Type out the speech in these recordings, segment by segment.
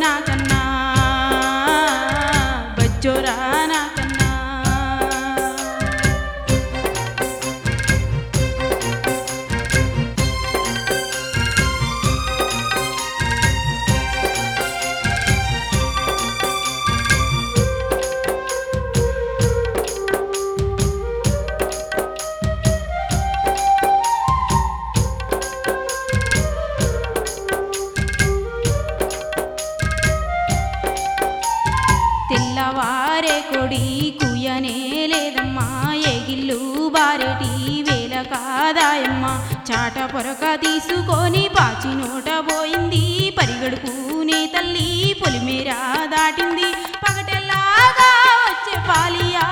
না తెల్లవారే కొడి కుయనే లేదమ్మా ఎగిల్లు బారెటి వేల కాదాయమ్మా. చాట పొరక తీసుకొని పాచి నోట పోయింది పరిగడుపునే తల్లి పొలిమేరా దాటింది. పగటెల్లాగా వచ్చే పాలియా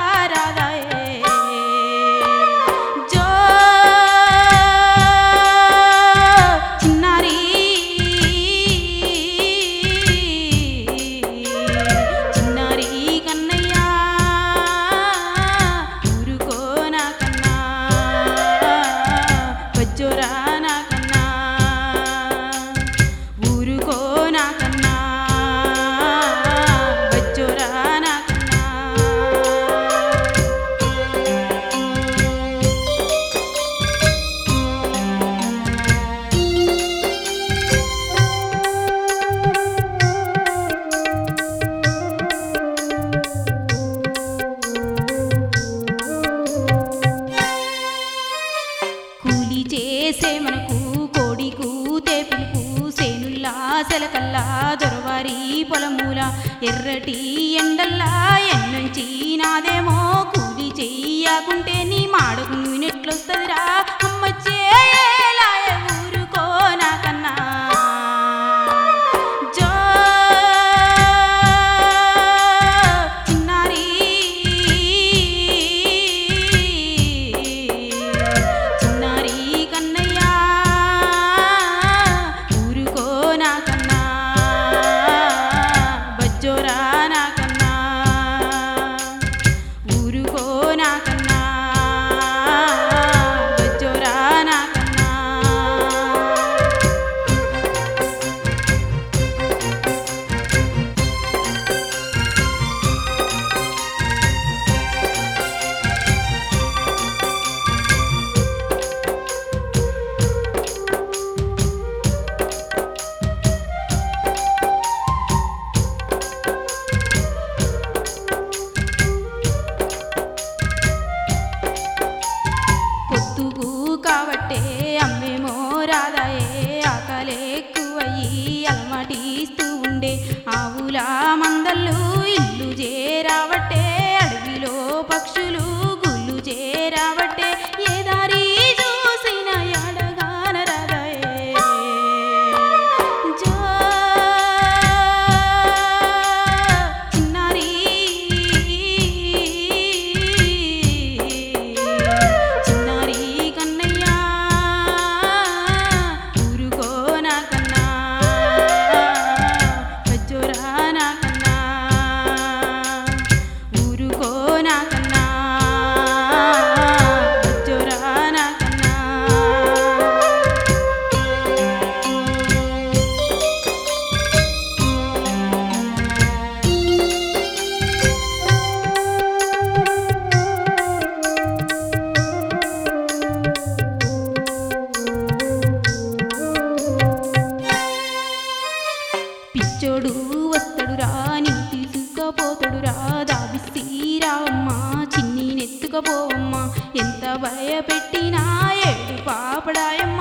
వారి పొలమూల ఎర్రటి ఎండల్లా ఎన్నుంచి నాదేమో కూలి చెయ్యకుంటే నీ మాడకు నూనెట్లొస్తుందిరా పిచ్చోడు వస్తాడురా నీ తీసుకపోతాడురా దాబిస్తి రావమ్మా చిన్ని నెత్తుకపోవమ్మా ఎంత భయపెట్టినా ఏడు పాపడాయమ్మా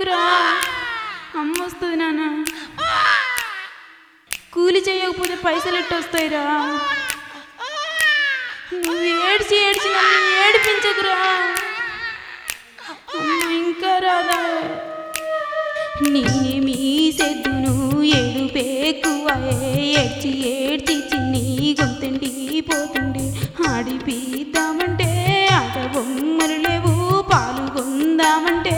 చేయకురా అమ్మ వస్తుంది నాన్న. కూలి చేయకపోతే పైసలు ఎట్టు వస్తాయిరా? నువ్వు ఏడ్చి ఏడ్చి నన్ను ఏడిపించకురా. అమ్మ ఇంకా రాదా? నేనేమి సెద్దును ఏడుపేక్కువే ఏడ్చి ఏడ్చి చిన్ని గొంతండి పోతుండి. ఆడిపిద్దామంటే ఆట బొమ్మలు లేవు పాలు కొందామంటే